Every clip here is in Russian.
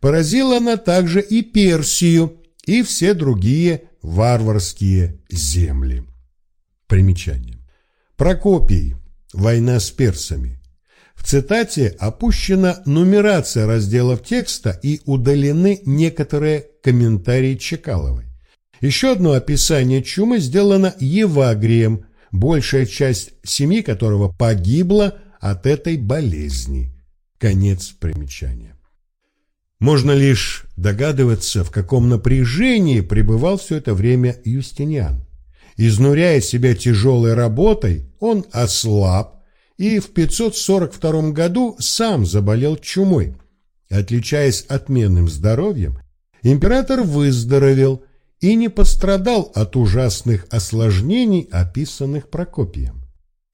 Поразила она также и Персию, и все другие варварские земли. Примечание. Прокопий. Война с персами. В цитате опущена нумерация разделов текста и удалены некоторые комментарии Чекаловой. Еще одно описание чумы сделано Евагрием, большая часть семьи которого погибла от этой болезни. Конец примечания. Можно лишь догадываться, в каком напряжении пребывал все это время Юстиниан. Изнуряя себя тяжелой работой, он ослаб и в 542 году сам заболел чумой. Отличаясь отменным здоровьем, император выздоровел и не пострадал от ужасных осложнений, описанных Прокопием.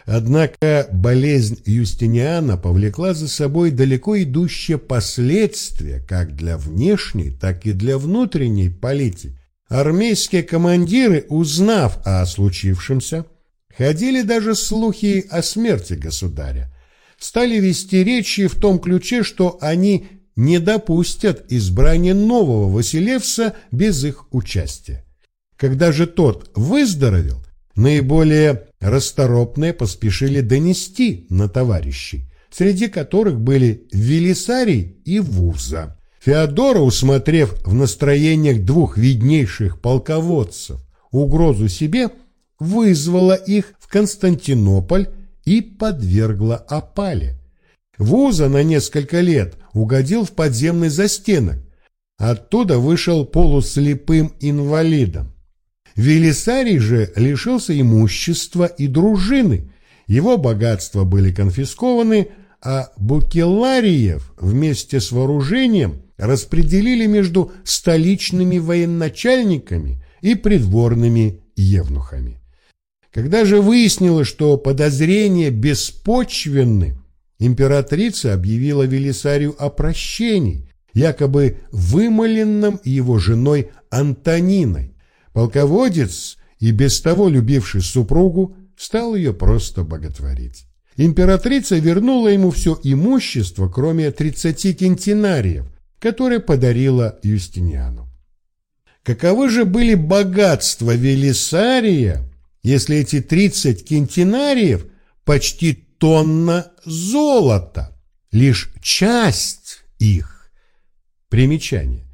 Однако болезнь Юстиниана повлекла за собой далеко идущие последствия как для внешней, так и для внутренней политики. Армейские командиры, узнав о случившемся, ходили даже слухи о смерти государя, стали вести речи в том ключе, что они не допустят избрания нового Василевса без их участия. Когда же тот выздоровел, наиболее расторопные поспешили донести на товарищей, среди которых были Велисарий и Вуза. Феодора, усмотрев в настроениях двух виднейших полководцев угрозу себе, вызвала их в Константинополь и подвергла опале. Вуза на несколько лет угодил в подземный застенок. Оттуда вышел полуслепым инвалидом. Велисарий же лишился имущества и дружины. Его богатства были конфискованы, а Букелариев вместе с вооружением распределили между столичными военачальниками и придворными евнухами. Когда же выяснилось, что подозрения беспочвенны, императрица объявила Велисарию о прощении, якобы вымоленном его женой Антониной. Полководец, и без того любивший супругу, стал ее просто боготворить. Императрица вернула ему все имущество, кроме 30 кентинариев, которые подарила Юстиниану. Каковы же были богатства Велисария, если эти 30 кентинариев почти тонна золота, лишь часть их. Примечание.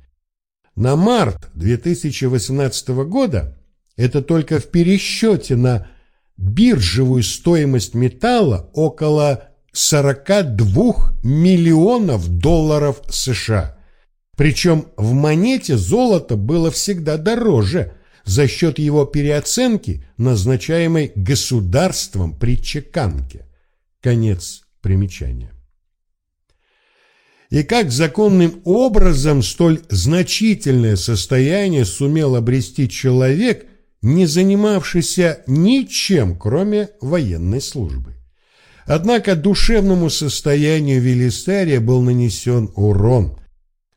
На март 2018 года это только в пересчете на биржевую стоимость металла около 42 миллионов долларов США. Причем в монете золото было всегда дороже за счет его переоценки, назначаемой государством при чеканке. Конец примечания. И как законным образом столь значительное состояние сумел обрести человек, не занимавшийся ничем, кроме военной службы. Однако душевному состоянию Велисария был нанесен урон.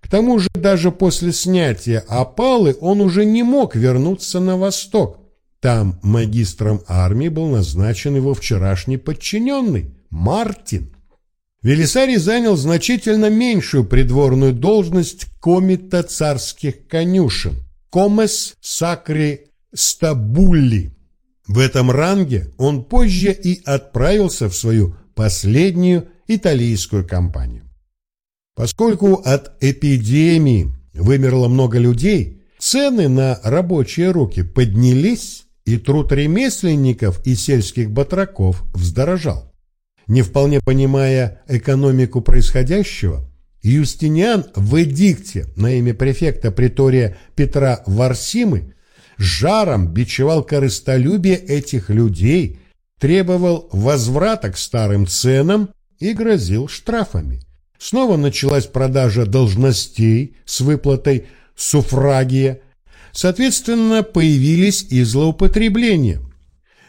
К тому же даже после снятия опалы он уже не мог вернуться на восток. Там магистром армии был назначен его вчерашний подчиненный, Мартин. Велисарий занял значительно меньшую придворную должность комита царских конюшен, комес сакри стабулли. В этом ранге он позже и отправился в свою последнюю италийскую кампанию. Поскольку от эпидемии вымерло много людей, цены на рабочие руки поднялись, и труд ремесленников и сельских батраков вздорожал. Не вполне понимая экономику происходящего, Юстиниан в эдикте на имя префекта притория Петра Варсимы жаром бичевал корыстолюбие этих людей, требовал возврата к старым ценам и грозил штрафами. Снова началась продажа должностей с выплатой суфрагия. Соответственно, появились и злоупотребления.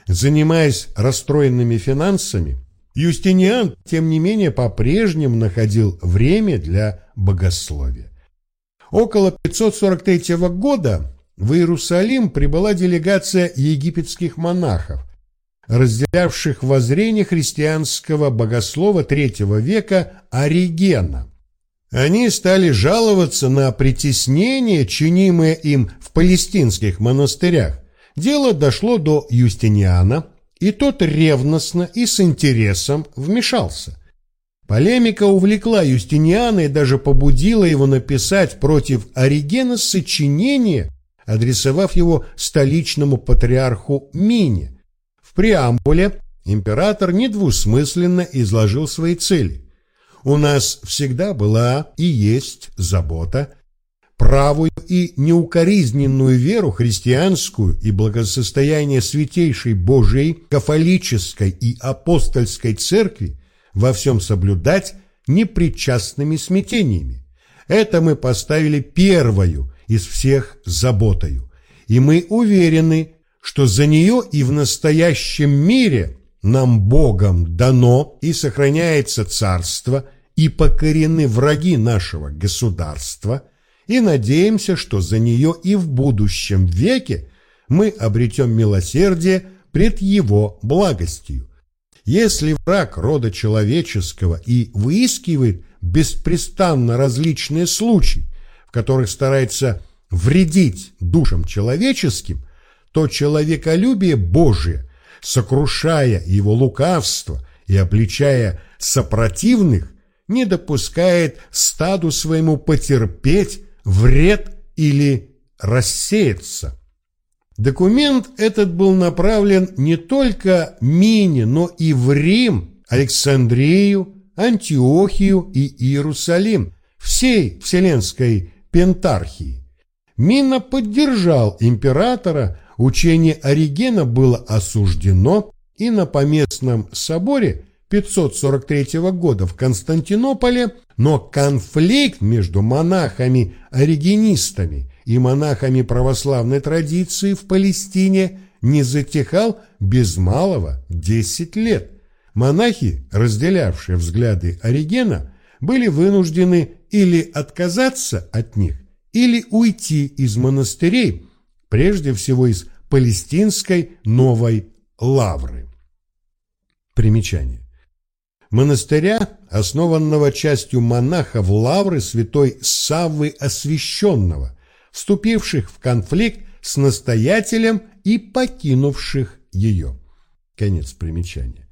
Занимаясь расстроенными финансами, Юстиниан, тем не менее, по-прежнему находил время для богословия. Около 543 года в Иерусалим прибыла делегация египетских монахов, разделявших воззрение христианского богослова III века Оригена. Они стали жаловаться на притеснение, чинимое им в палестинских монастырях. Дело дошло до Юстиниана, и тот ревностно и с интересом вмешался. Полемика увлекла Юстиниана и даже побудила его написать против Оригена сочинение, адресовав его столичному патриарху Мине. В преамбуле император недвусмысленно изложил свои цели. У нас всегда была и есть забота правую и неукоризненную веру христианскую и благосостояние святейшей Божией кафолической и апостольской церкви во всем соблюдать непричастными смятениями. Это мы поставили первою из всех заботою, и мы уверены, что за нее и в настоящем мире нам Богом дано и сохраняется царство, и покорены враги нашего государства, и надеемся, что за нее и в будущем веке мы обретем милосердие пред его благостью. Если враг рода человеческого и выискивает беспрестанно различные случаи, в которых старается вредить душам человеческим, то человеколюбие Божие, сокрушая его лукавство и обличая сопротивных, не допускает стаду своему потерпеть вред или рассеяться. Документ этот был направлен не только Мине, но и в Рим, Александрию, Антиохию и Иерусалим, всей Вселенской Пентархии. Мина поддержал императора, учение Оригена было осуждено, и на поместном соборе 543 года в Константинополе, но конфликт между монахами-оригенистами и монахами православной традиции в Палестине не затихал без малого 10 лет. Монахи, разделявшие взгляды Оригена, были вынуждены или отказаться от них, или уйти из монастырей, прежде всего из палестинской Новой Лавры. Примечание монастыря, основанного частью монахов Лавры святой Саввы Освященного, вступивших в конфликт с настоятелем и покинувших ее. Конец примечания.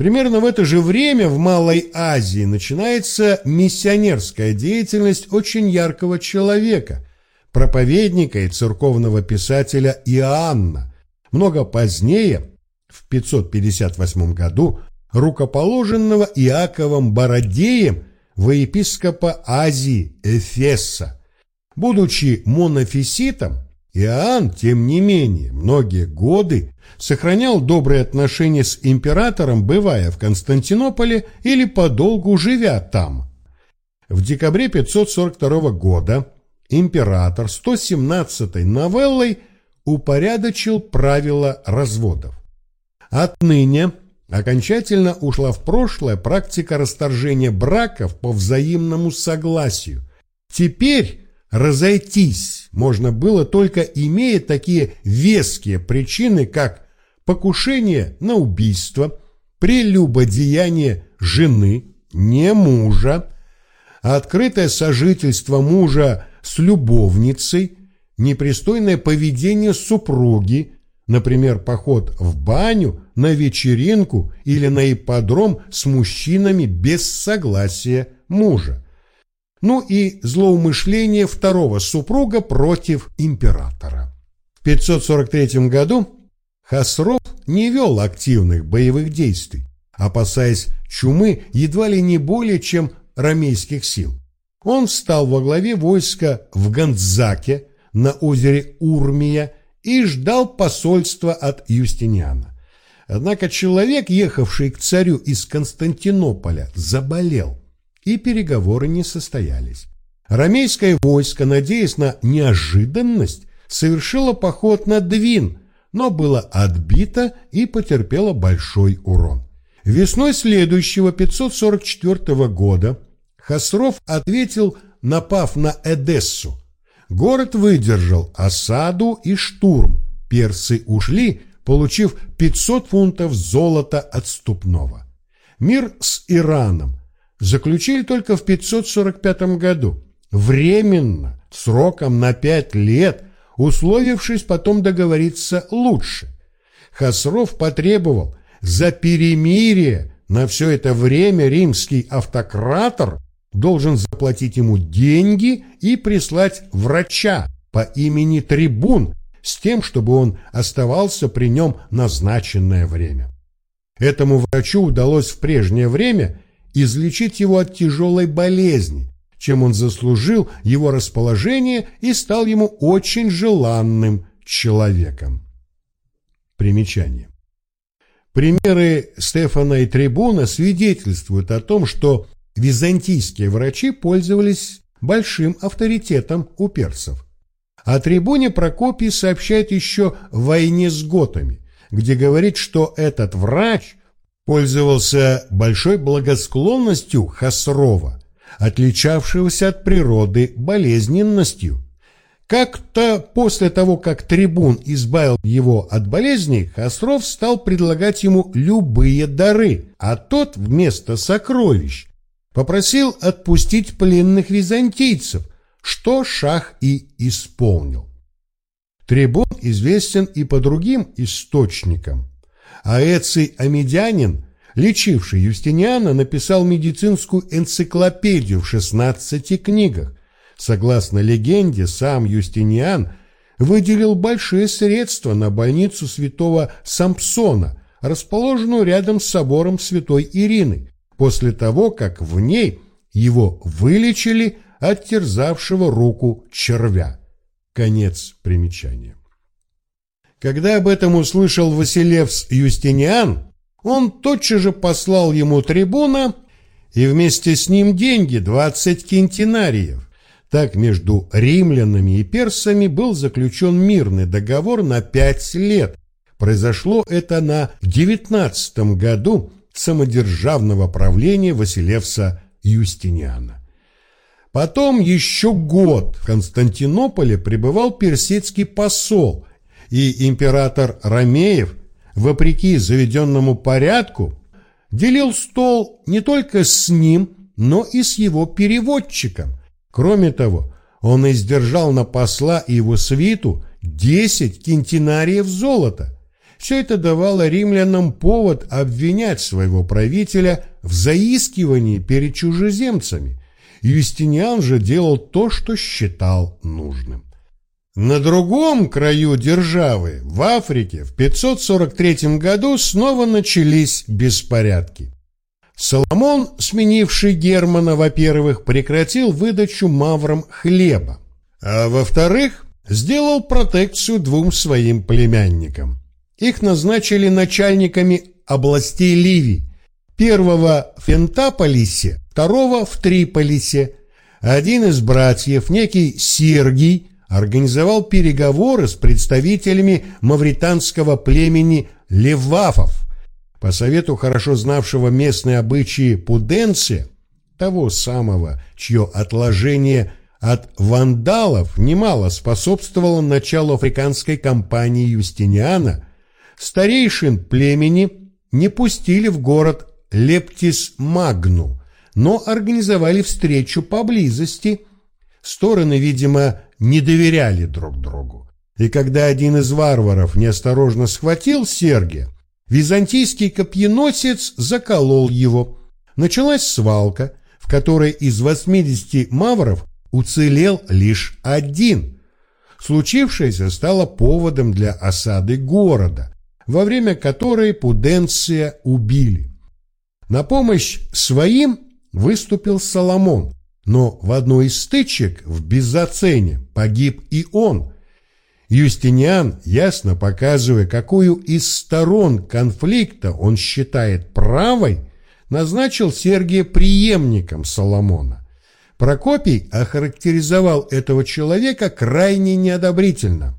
Примерно в это же время в Малой Азии начинается миссионерская деятельность очень яркого человека, проповедника и церковного писателя Иоанна. Много позднее, в 558 году, рукоположенного Иаковом Бородеем во епископа Азии Эфеса. Будучи монофиситом, Иоанн, тем не менее, многие годы сохранял добрые отношения с императором, бывая в Константинополе или подолгу живя там. В декабре 542 года император 117-й новеллой упорядочил правила разводов. Отныне Окончательно ушла в прошлое практика расторжения браков по взаимному согласию. Теперь разойтись можно было только имея такие веские причины, как покушение на убийство, прелюбодеяние жены, не мужа, открытое сожительство мужа с любовницей, непристойное поведение супруги, например, поход в баню, на вечеринку или на ипподром с мужчинами без согласия мужа. Ну и злоумышление второго супруга против императора. В 543 году Хасров не вел активных боевых действий, опасаясь чумы едва ли не более чем рамейских сил. Он встал во главе войска в Гандзаке на озере Урмия и ждал посольства от Юстиниана. Однако человек, ехавший к царю из Константинополя, заболел, и переговоры не состоялись. Ромейское войско, надеясь на неожиданность, совершило поход на Двин, но было отбито и потерпело большой урон. Весной следующего 544 года Хасров ответил, напав на Эдессу, Город выдержал осаду и штурм. Персы ушли, получив 500 фунтов золота отступного. Мир с Ираном заключили только в 545 году, временно, сроком на пять лет, условившись потом договориться лучше. Хасров потребовал за перемирие на все это время римский автократор должен заплатить ему деньги и прислать врача по имени Трибун с тем, чтобы он оставался при нем назначенное время. Этому врачу удалось в прежнее время излечить его от тяжелой болезни, чем он заслужил его расположение и стал ему очень желанным человеком. Примечание. Примеры Стефана и Трибуна свидетельствуют о том, что византийские врачи пользовались большим авторитетом у персов. О трибуне Прокопий сообщает еще в «Войне с готами», где говорит, что этот врач пользовался большой благосклонностью Хасрова, отличавшегося от природы болезненностью. Как-то после того, как трибун избавил его от болезни, Хасров стал предлагать ему любые дары, а тот вместо сокровищ попросил отпустить пленных византийцев, что шах и исполнил. Трибун известен и по другим источникам. А Эций Амедианин, лечивший Юстиниана, написал медицинскую энциклопедию в 16 книгах. Согласно легенде, сам Юстиниан выделил большие средства на больницу святого Сампсона, расположенную рядом с собором святой Ирины, после того, как в ней его вылечили от терзавшего руку червя. Конец примечания. Когда об этом услышал Василевс Юстиниан, он тотчас же послал ему трибуна и вместе с ним деньги, 20 кентинариев. Так между римлянами и персами был заключен мирный договор на пять лет. Произошло это на девятнадцатом году самодержавного правления Василевса Юстиниана. Потом еще год в Константинополе пребывал персидский посол, и император Ромеев, вопреки заведенному порядку, делил стол не только с ним, но и с его переводчиком. Кроме того, он издержал на посла и его свиту 10 кентинариев золота – все это давало римлянам повод обвинять своего правителя в заискивании перед чужеземцами. Юстиниан же делал то, что считал нужным. На другом краю державы, в Африке, в 543 году снова начались беспорядки. Соломон, сменивший Германа, во-первых, прекратил выдачу маврам хлеба, а во-вторых, сделал протекцию двум своим племянникам. Их назначили начальниками областей Ливии, первого в Фентаполисе, второго в Триполисе. Один из братьев, некий Сергий, организовал переговоры с представителями мавританского племени Левафов. По совету хорошо знавшего местные обычаи Пуденция, того самого, чье отложение от вандалов немало способствовало началу африканской кампании Юстиниана – Старейшин племени не пустили в город Лептис-Магну, но организовали встречу поблизости. Стороны, видимо, не доверяли друг другу. И когда один из варваров неосторожно схватил Сергия, византийский копьеносец заколол его. Началась свалка, в которой из 80 мавров уцелел лишь один. Случившееся стало поводом для осады города, во время которой Пуденция убили. На помощь своим выступил Соломон, но в одной из стычек в Безоцене погиб и он. Юстиниан, ясно показывая, какую из сторон конфликта он считает правой, назначил Сергия преемником Соломона. Прокопий охарактеризовал этого человека крайне неодобрительно.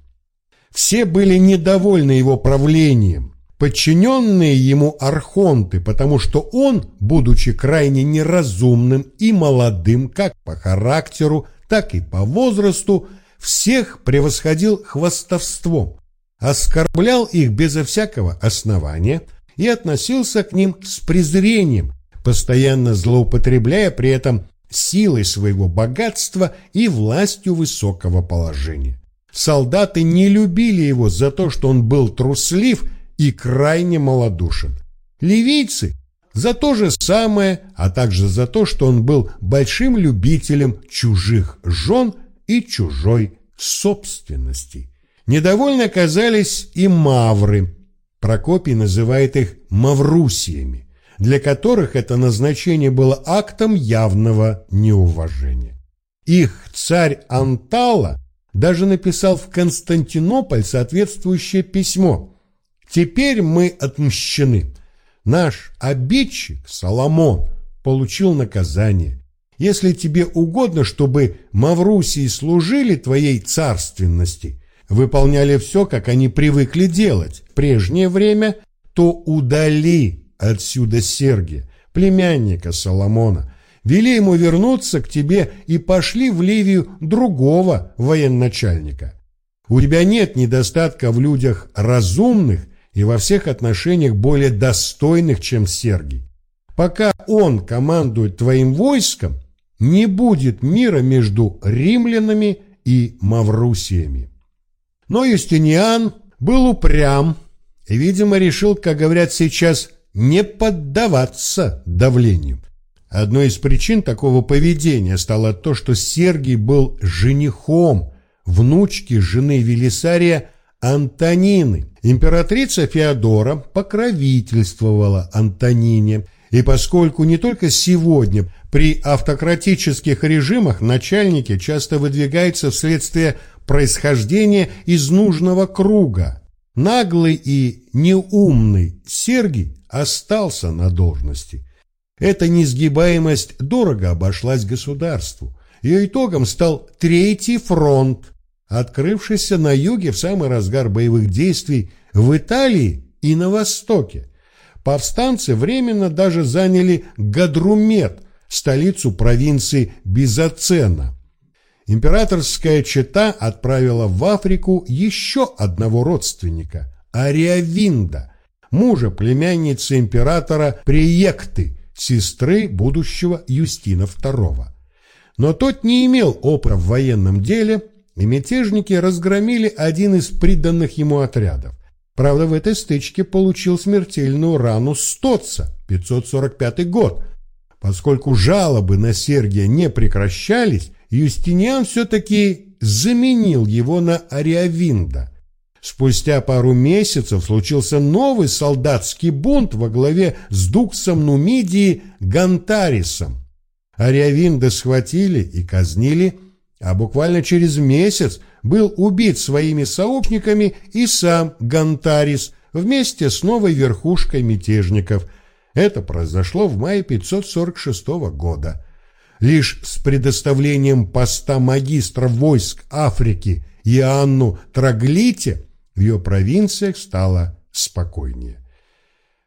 Все были недовольны его правлением, подчиненные ему архонты, потому что он, будучи крайне неразумным и молодым как по характеру, так и по возрасту, всех превосходил хвастовством, оскорблял их безо всякого основания и относился к ним с презрением, постоянно злоупотребляя при этом силой своего богатства и властью высокого положения. Солдаты не любили его за то, что он был труслив и крайне малодушен. Ливийцы за то же самое, а также за то, что он был большим любителем чужих жен и чужой собственности. Недовольны оказались и мавры. Прокопий называет их маврусиями, для которых это назначение было актом явного неуважения. Их царь Антала даже написал в Константинополь соответствующее письмо. «Теперь мы отмщены. Наш обидчик Соломон получил наказание. Если тебе угодно, чтобы Маврусии служили твоей царственности, выполняли все, как они привыкли делать в прежнее время, то удали отсюда Сергия, племянника Соломона, вели ему вернуться к тебе и пошли в Ливию другого военачальника. У тебя нет недостатка в людях разумных и во всех отношениях более достойных, чем Сергий. Пока он командует твоим войском, не будет мира между римлянами и Маврусиями. Но Юстиниан был упрям и, видимо, решил, как говорят сейчас, не поддаваться давлению. Одной из причин такого поведения стало то, что Сергий был женихом внучки жены Велисария Антонины. Императрица Феодора покровительствовала Антонине, и поскольку не только сегодня при автократических режимах начальники часто выдвигаются вследствие происхождения из нужного круга, наглый и неумный Сергий остался на должности – эта несгибаемость дорого обошлась государству. Ее итогом стал Третий фронт, открывшийся на юге в самый разгар боевых действий в Италии и на Востоке. Повстанцы временно даже заняли Гадрумет, столицу провинции Бизацена. Императорская чета отправила в Африку еще одного родственника – Ариавинда, мужа племянницы императора Приекты – сестры будущего Юстина II. Но тот не имел опыта в военном деле, и мятежники разгромили один из приданных ему отрядов. Правда, в этой стычке получил смертельную рану Стоца, 545 год. Поскольку жалобы на Сергия не прекращались, Юстиниан все-таки заменил его на Ариавинда. Спустя пару месяцев случился новый солдатский бунт во главе с дуксом Нумидии Гантарисом. Ариавинда схватили и казнили, а буквально через месяц был убит своими сообщниками и сам Гантарис вместе с новой верхушкой мятежников. Это произошло в мае 546 года. Лишь с предоставлением поста магистра войск Африки Иоанну Траглите в ее провинциях стало спокойнее.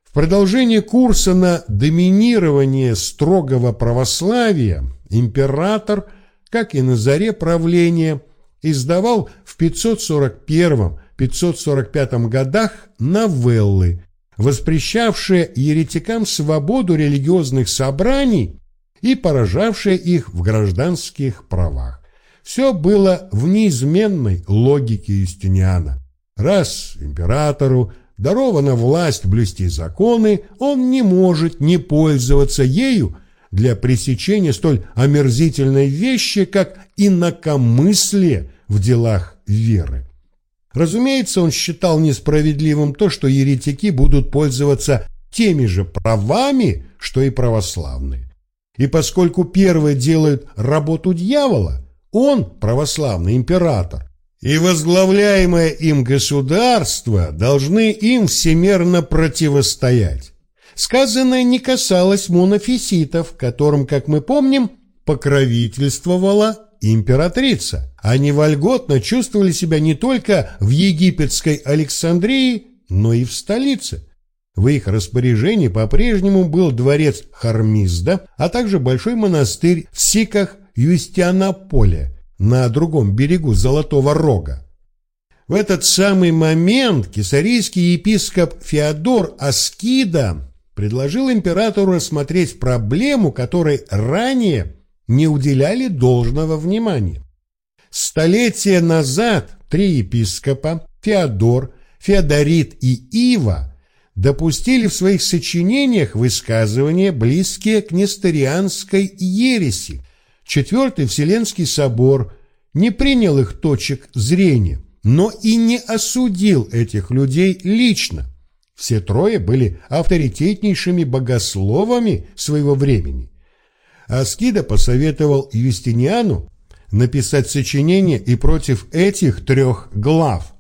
В продолжение курса на доминирование строгого православия император, как и на заре правления, издавал в 541-545 годах новеллы, воспрещавшие еретикам свободу религиозных собраний и поражавшие их в гражданских правах. Все было в неизменной логике Юстиниана. Раз императору дарована власть блюсти законы, он не может не пользоваться ею для пресечения столь омерзительной вещи, как инакомыслие в делах веры. Разумеется, он считал несправедливым то, что еретики будут пользоваться теми же правами, что и православные. И поскольку первые делают работу дьявола, он, православный император, и возглавляемое им государство должны им всемерно противостоять. Сказанное не касалось монофиситов, которым, как мы помним, покровительствовала императрица. Они вольготно чувствовали себя не только в египетской Александрии, но и в столице. В их распоряжении по-прежнему был дворец Хармизда, а также большой монастырь в Сиках Юстианополя, на другом берегу Золотого Рога. В этот самый момент кесарийский епископ Феодор Аскида предложил императору рассмотреть проблему, которой ранее не уделяли должного внимания. Столетия назад три епископа, Феодор, Феодорит и Ива, допустили в своих сочинениях высказывания, близкие к несторианской ереси. Четвертый Вселенский собор не принял их точек зрения, но и не осудил этих людей лично. Все трое были авторитетнейшими богословами своего времени. Аскида посоветовал Юстиниану написать сочинение и против этих трех глав.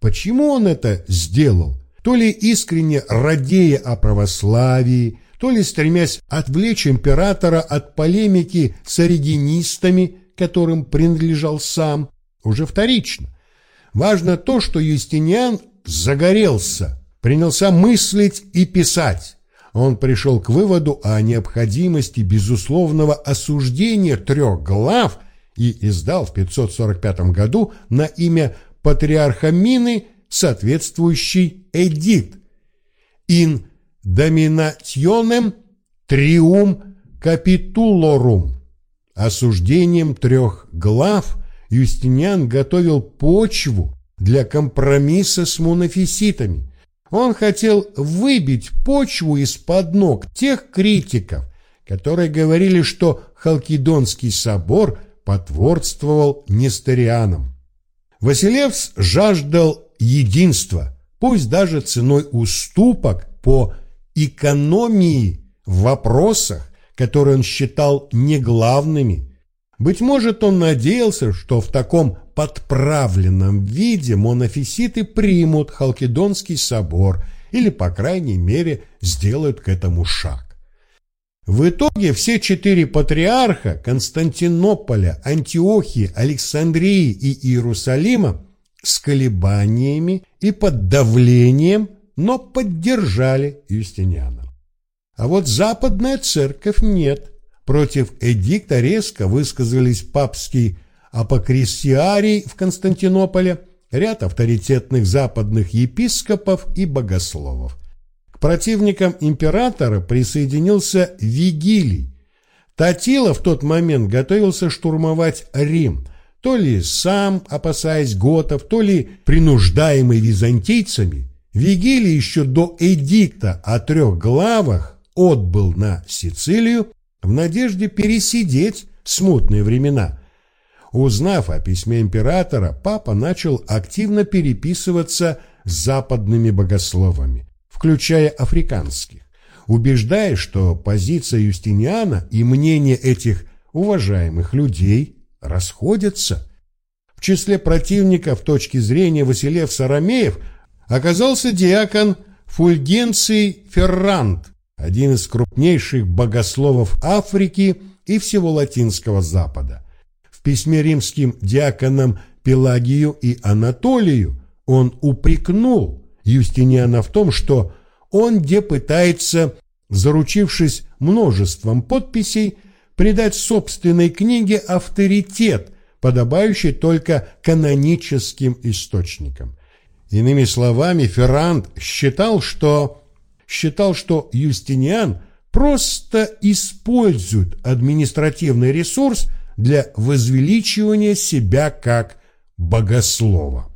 Почему он это сделал? То ли искренне радея о православии, то ли стремясь отвлечь императора от полемики с оригинистами, которым принадлежал сам, уже вторично. Важно то, что Юстиниан загорелся, принялся мыслить и писать. Он пришел к выводу о необходимости безусловного осуждения трех глав и издал в 545 году на имя патриарха Мины соответствующий эдикт «In dominationem trium capitulorum» осуждением трех глав – Юстиниан готовил почву для компромисса с монофиситами. Он хотел выбить почву из-под ног тех критиков, которые говорили, что Халкидонский собор потворствовал Несторианам. Василевс жаждал единства, пусть даже ценой уступок по экономии в вопросах, которые он считал неглавными быть может, он надеялся, что в таком подправленном виде монофиситы примут Халкидонский собор или, по крайней мере, сделают к этому шаг. В итоге все четыре патриарха Константинополя, Антиохии, Александрии и Иерусалима с колебаниями и под давлением, но поддержали Юстиниана. А вот западная церковь нет – Против эдикта резко высказались папский апокрисиарий в Константинополе, ряд авторитетных западных епископов и богословов. К противникам императора присоединился Вигилий. Татила в тот момент готовился штурмовать Рим, то ли сам, опасаясь готов, то ли принуждаемый византийцами. Вигилий еще до эдикта о трех главах отбыл на Сицилию в надежде пересидеть смутные времена. Узнав о письме императора, папа начал активно переписываться с западными богословами, включая африканских, убеждая, что позиция Юстиниана и мнение этих уважаемых людей расходятся. В числе противников точки зрения Василев Сарамеев оказался диакон Фульгенций Феррант, один из крупнейших богословов Африки и всего Латинского Запада. Письме римским диаконам Пелагию и Анатолию он упрекнул Юстиниана в том, что он где пытается, заручившись множеством подписей, придать собственной книге авторитет, подобающий только каноническим источникам. Иными словами, Ферранд считал, что считал, что Юстиниан просто использует административный ресурс для возвеличивания себя как богослова.